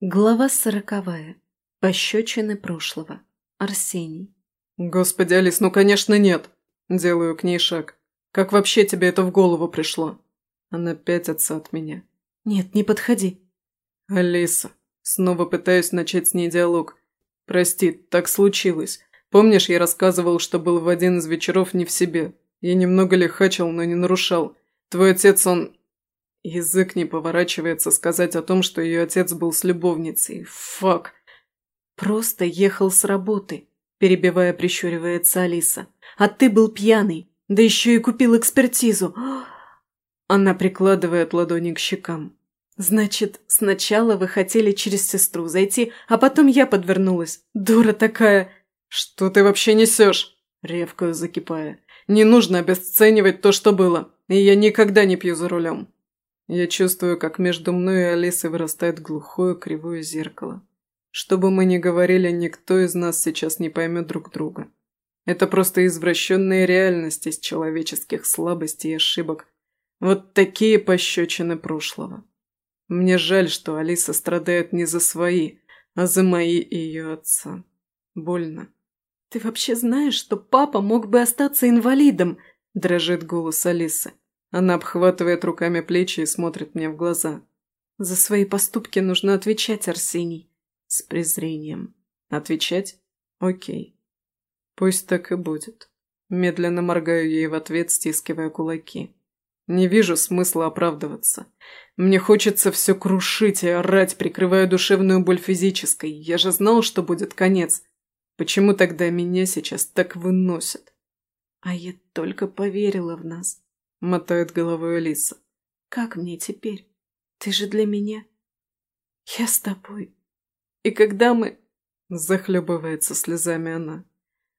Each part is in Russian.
Глава сороковая. Пощечины прошлого. Арсений. «Господи, Алис, ну конечно нет!» Делаю к ней шаг. «Как вообще тебе это в голову пришло?» Она пятится от меня. «Нет, не подходи». «Алиса». Снова пытаюсь начать с ней диалог. «Прости, так случилось. Помнишь, я рассказывал, что был в один из вечеров не в себе? Я немного лихачил, но не нарушал. Твой отец, он... Язык не поворачивается сказать о том, что ее отец был с любовницей. Фак. Просто ехал с работы, перебивая, прищуривается Алиса. А ты был пьяный, да еще и купил экспертизу. Она прикладывает ладони к щекам. «Значит, сначала вы хотели через сестру зайти, а потом я подвернулась. Дура такая!» «Что ты вообще несешь?» – ревкаю, закипая. «Не нужно обесценивать то, что было, и я никогда не пью за рулем». Я чувствую, как между мной и Алисой вырастает глухое кривое зеркало. Что бы мы ни говорили, никто из нас сейчас не поймет друг друга. Это просто извращенная реальность из человеческих слабостей и ошибок. Вот такие пощечины прошлого. Мне жаль, что Алиса страдает не за свои, а за мои и ее отца. Больно. «Ты вообще знаешь, что папа мог бы остаться инвалидом?» – дрожит голос Алисы. Она обхватывает руками плечи и смотрит мне в глаза. «За свои поступки нужно отвечать, Арсений». С презрением. «Отвечать? Окей. Пусть так и будет». Медленно моргаю ей в ответ, стискивая кулаки. Не вижу смысла оправдываться. Мне хочется все крушить и орать, прикрывая душевную боль физической. Я же знал, что будет конец. Почему тогда меня сейчас так выносят? А я только поверила в нас. – мотает головой Алиса. «Как мне теперь? Ты же для меня. Я с тобой. И когда мы...» Захлебывается слезами она.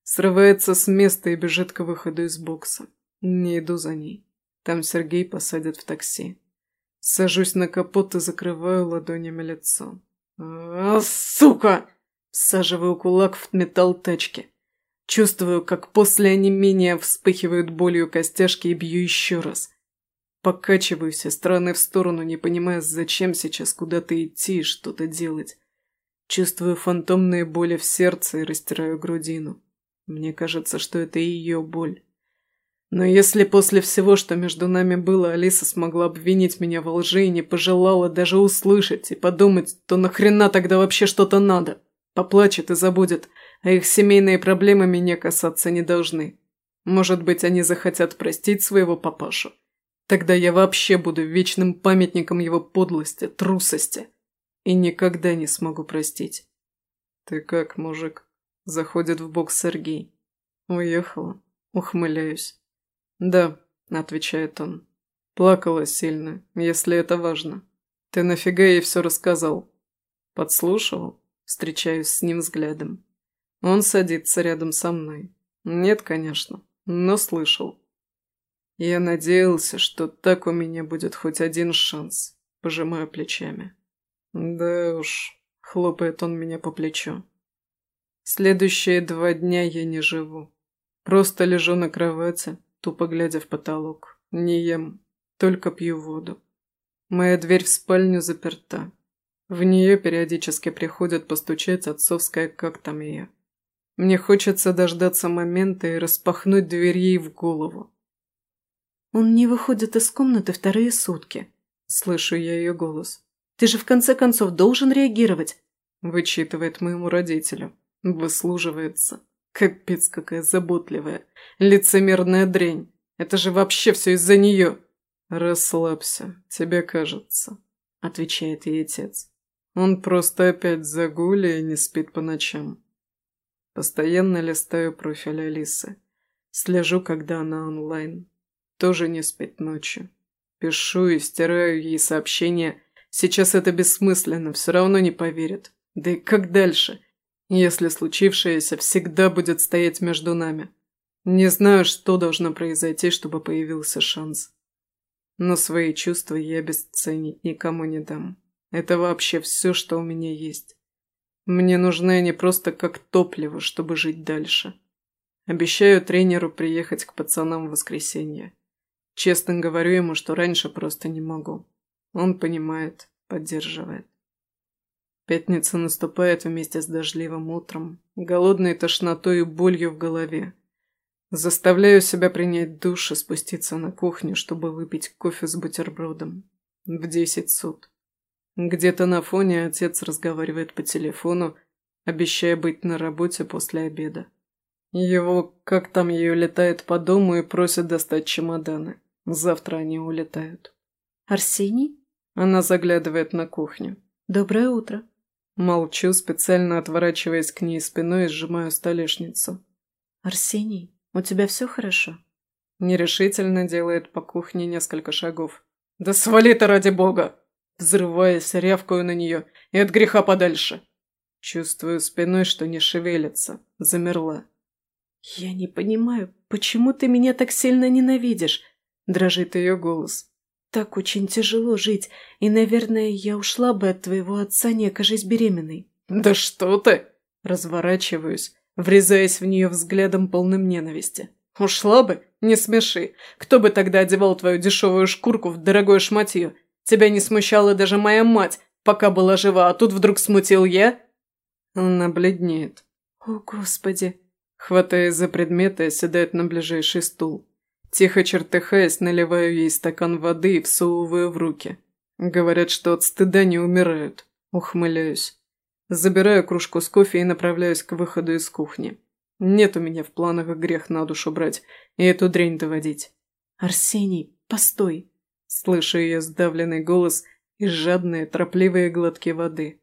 Срывается с места и бежит к выходу из бокса. Не иду за ней. Там Сергей посадит в такси. Сажусь на капот и закрываю ладонями лицо. «А, сука!» Всаживаю кулак в металл тачки. Чувствую, как после онемения вспыхивают болью костяшки и бью еще раз. Покачиваюсь из стороны в сторону, не понимая, зачем сейчас куда-то идти и что-то делать. Чувствую фантомные боли в сердце и растираю грудину. Мне кажется, что это ее боль. Но если после всего, что между нами было, Алиса смогла обвинить меня во лжи и не пожелала даже услышать и подумать, то нахрена тогда вообще что-то надо? Поплачет и забудет а их семейные проблемы меня касаться не должны. Может быть, они захотят простить своего папашу. Тогда я вообще буду вечным памятником его подлости, трусости. И никогда не смогу простить. «Ты как, мужик?» – заходит в бок Сергей. «Уехала?» – ухмыляюсь. «Да», – отвечает он. «Плакала сильно, если это важно. Ты нафига ей все рассказал?» «Подслушивал?» – встречаюсь с ним взглядом. Он садится рядом со мной. Нет, конечно, но слышал. Я надеялся, что так у меня будет хоть один шанс. Пожимаю плечами. Да уж, хлопает он меня по плечу. Следующие два дня я не живу. Просто лежу на кровати, тупо глядя в потолок. Не ем, только пью воду. Моя дверь в спальню заперта. В нее периодически приходит постучать отцовская «как там ее». Мне хочется дождаться момента и распахнуть дверь ей в голову. «Он не выходит из комнаты вторые сутки», – слышу я ее голос. «Ты же в конце концов должен реагировать», – вычитывает моему родителю. Выслуживается. Капец какая заботливая. Лицемерная дрянь. Это же вообще все из-за нее. «Расслабься, тебе кажется», – отвечает ей отец. «Он просто опять загуля и не спит по ночам. Постоянно листаю профиль Алисы. Слежу, когда она онлайн. Тоже не спит ночью. Пишу и стираю ей сообщения. Сейчас это бессмысленно, все равно не поверит. Да и как дальше, если случившееся всегда будет стоять между нами? Не знаю, что должно произойти, чтобы появился шанс. Но свои чувства я обесценить никому не дам. Это вообще все, что у меня есть. Мне нужны они просто как топливо, чтобы жить дальше. Обещаю тренеру приехать к пацанам в воскресенье. Честно говорю ему, что раньше просто не могу. Он понимает, поддерживает. Пятница наступает вместе с дождливым утром, голодной тошнотой и болью в голове. Заставляю себя принять душ и спуститься на кухню, чтобы выпить кофе с бутербродом. В десять суд. Где-то на фоне отец разговаривает по телефону, обещая быть на работе после обеда. Его, как там ее, летает по дому и просит достать чемоданы. Завтра они улетают. «Арсений?» Она заглядывает на кухню. «Доброе утро». Молчу, специально отворачиваясь к ней спиной и сжимаю столешницу. «Арсений, у тебя все хорошо?» Нерешительно делает по кухне несколько шагов. «Да свали ты ради бога!» Взрываясь, рявкаю на нее и от греха подальше. Чувствую спиной, что не шевелится. Замерла. «Я не понимаю, почему ты меня так сильно ненавидишь?» Дрожит ее голос. «Так очень тяжело жить, и, наверное, я ушла бы от твоего отца, не окажись беременной». «Да что ты!» Разворачиваюсь, врезаясь в нее взглядом полным ненависти. «Ушла бы? Не смеши. Кто бы тогда одевал твою дешевую шкурку в дорогое шматье? Тебя не смущала даже моя мать, пока была жива, а тут вдруг смутил я?» Она бледнеет. «О, Господи!» Хватаясь за предметы, оседает на ближайший стул. Тихо чертыхаясь, наливаю ей стакан воды и всовываю в руки. Говорят, что от стыда не умирают. Ухмыляюсь. Забираю кружку с кофе и направляюсь к выходу из кухни. Нет у меня в планах грех на душу брать и эту дрянь доводить. «Арсений, постой!» Слышу ее сдавленный голос и жадные, торопливые глотки воды.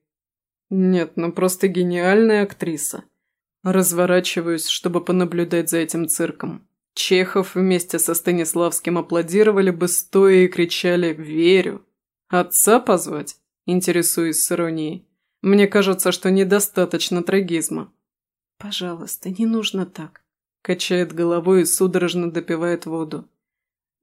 Нет, ну просто гениальная актриса. Разворачиваюсь, чтобы понаблюдать за этим цирком. Чехов вместе со Станиславским аплодировали бы стоя и кричали «Верю!». Отца позвать? Интересуюсь с иронией. Мне кажется, что недостаточно трагизма. «Пожалуйста, не нужно так», – качает головой и судорожно допивает воду.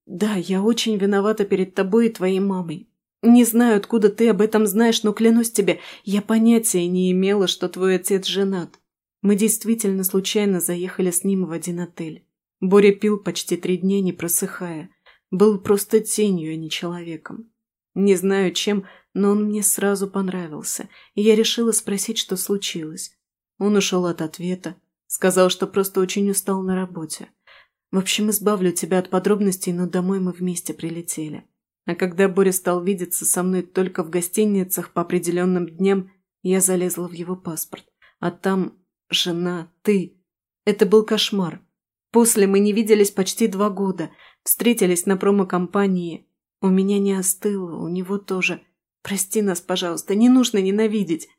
«Да, я очень виновата перед тобой и твоей мамой. Не знаю, откуда ты об этом знаешь, но клянусь тебе, я понятия не имела, что твой отец женат. Мы действительно случайно заехали с ним в один отель. Боря пил почти три дня, не просыхая. Был просто тенью, а не человеком. Не знаю чем, но он мне сразу понравился, и я решила спросить, что случилось. Он ушел от ответа, сказал, что просто очень устал на работе. В общем, избавлю тебя от подробностей, но домой мы вместе прилетели. А когда Боря стал видеться со мной только в гостиницах по определенным дням, я залезла в его паспорт. А там жена, ты. Это был кошмар. После мы не виделись почти два года. Встретились на промо-компании. У меня не остыло, у него тоже. Прости нас, пожалуйста, не нужно ненавидеть.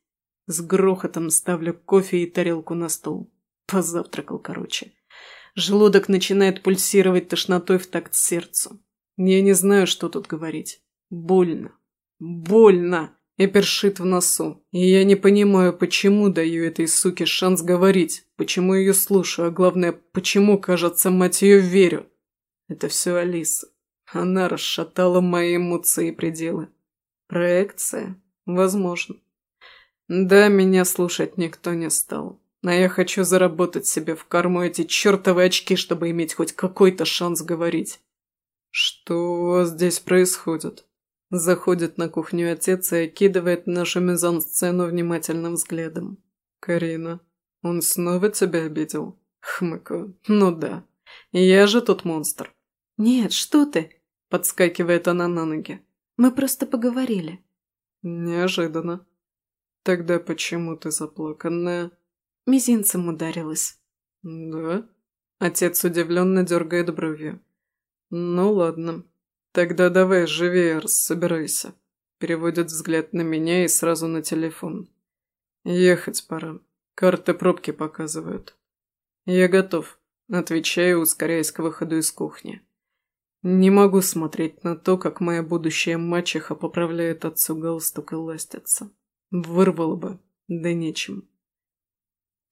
С грохотом ставлю кофе и тарелку на стол. Позавтракал, короче. Желудок начинает пульсировать тошнотой в такт сердцу. Я не знаю, что тут говорить. Больно. Больно и першит в носу. И я не понимаю, почему даю этой суке шанс говорить, почему ее слушаю, а главное, почему, кажется, мать ее верю. Это все Алиса. Она расшатала мои эмоции и пределы. Проекция? Возможно. Да, меня слушать никто не стал. А я хочу заработать себе в карму эти чертовы очки, чтобы иметь хоть какой-то шанс говорить. Что у вас здесь происходит? Заходит на кухню отец и окидывает нашу мизансцену внимательным взглядом. «Карина, он снова тебя обидел?» Хмыкаю. «Ну да. Я же тот монстр». «Нет, что ты?» Подскакивает она на ноги. «Мы просто поговорили». «Неожиданно. Тогда почему ты заплаканная?» Мизинцем ударилась. «Да?» Отец удивленно дергает бровью. «Ну ладно. «Тогда давай живее, собирайся», – переводит взгляд на меня и сразу на телефон. «Ехать пора. Карты пробки показывают». «Я готов», – отвечаю, ускоряясь к выходу из кухни. Не могу смотреть на то, как моя будущая мачеха поправляет отцу галстук и ластится. Вырвало бы, да нечем.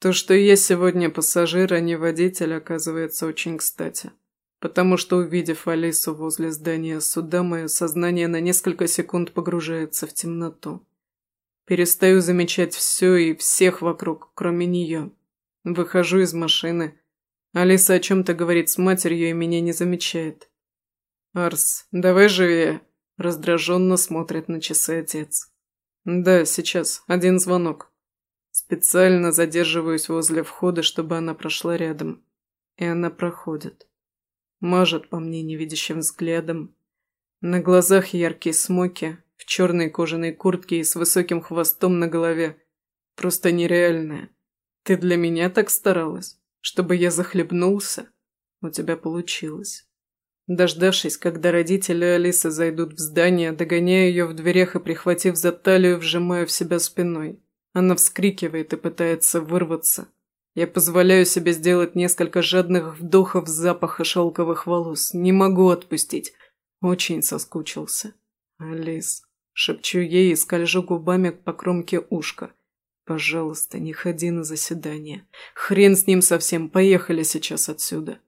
То, что я сегодня пассажир, а не водитель, оказывается очень кстати потому что, увидев Алису возле здания суда, мое сознание на несколько секунд погружается в темноту. Перестаю замечать все и всех вокруг, кроме нее. Выхожу из машины. Алиса о чем-то говорит с матерью и меня не замечает. «Арс, давай живее!» – раздраженно смотрит на часы отец. «Да, сейчас. Один звонок». Специально задерживаюсь возле входа, чтобы она прошла рядом. И она проходит. Мажет по мне невидящим взглядом. На глазах яркие смоки, в черной кожаной куртке и с высоким хвостом на голове. Просто нереальная. Ты для меня так старалась, чтобы я захлебнулся? У тебя получилось. Дождавшись, когда родители Алисы зайдут в здание, догоняю ее в дверях и, прихватив за талию, вжимаю в себя спиной. Она вскрикивает и пытается вырваться. Я позволяю себе сделать несколько жадных вдохов запаха шелковых волос. Не могу отпустить. Очень соскучился. «Алис», — шепчу ей и скольжу губами по кромке ушка. «Пожалуйста, не ходи на заседание. Хрен с ним совсем, поехали сейчас отсюда».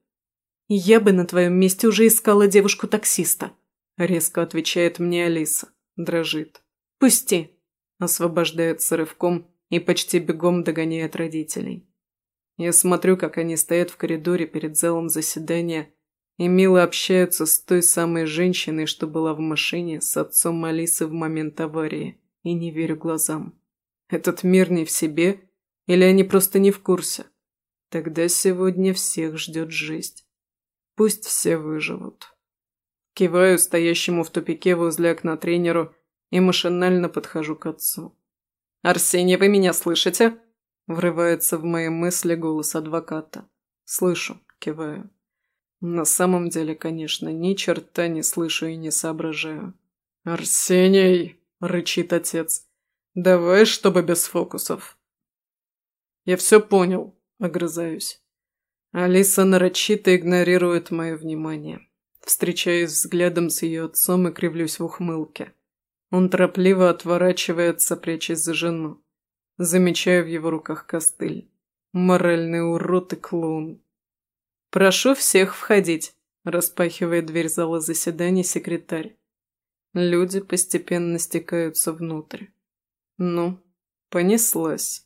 «Я бы на твоем месте уже искала девушку-таксиста», – резко отвечает мне Алиса. Дрожит. «Пусти», – освобождается рывком и почти бегом догоняет родителей. Я смотрю, как они стоят в коридоре перед залом заседания и мило общаются с той самой женщиной, что была в машине с отцом Алисы в момент аварии, и не верю глазам. Этот мир не в себе, или они просто не в курсе? Тогда сегодня всех ждет жизнь. Пусть все выживут. Киваю стоящему в тупике возле окна тренеру и машинально подхожу к отцу. «Арсений, вы меня слышите?» Врывается в мои мысли голос адвоката. «Слышу», киваю. На самом деле, конечно, ни черта не слышу и не соображаю. «Арсений!» – рычит отец. «Давай, чтобы без фокусов». «Я все понял», – огрызаюсь. Алиса нарочито игнорирует мое внимание. Встречаюсь взглядом с ее отцом и кривлюсь в ухмылке. Он торопливо отворачивается, прячась за жену. Замечаю в его руках костыль. Моральный урод и клоун. «Прошу всех входить», – распахивает дверь зала заседаний секретарь. Люди постепенно стекаются внутрь. Ну, понеслась.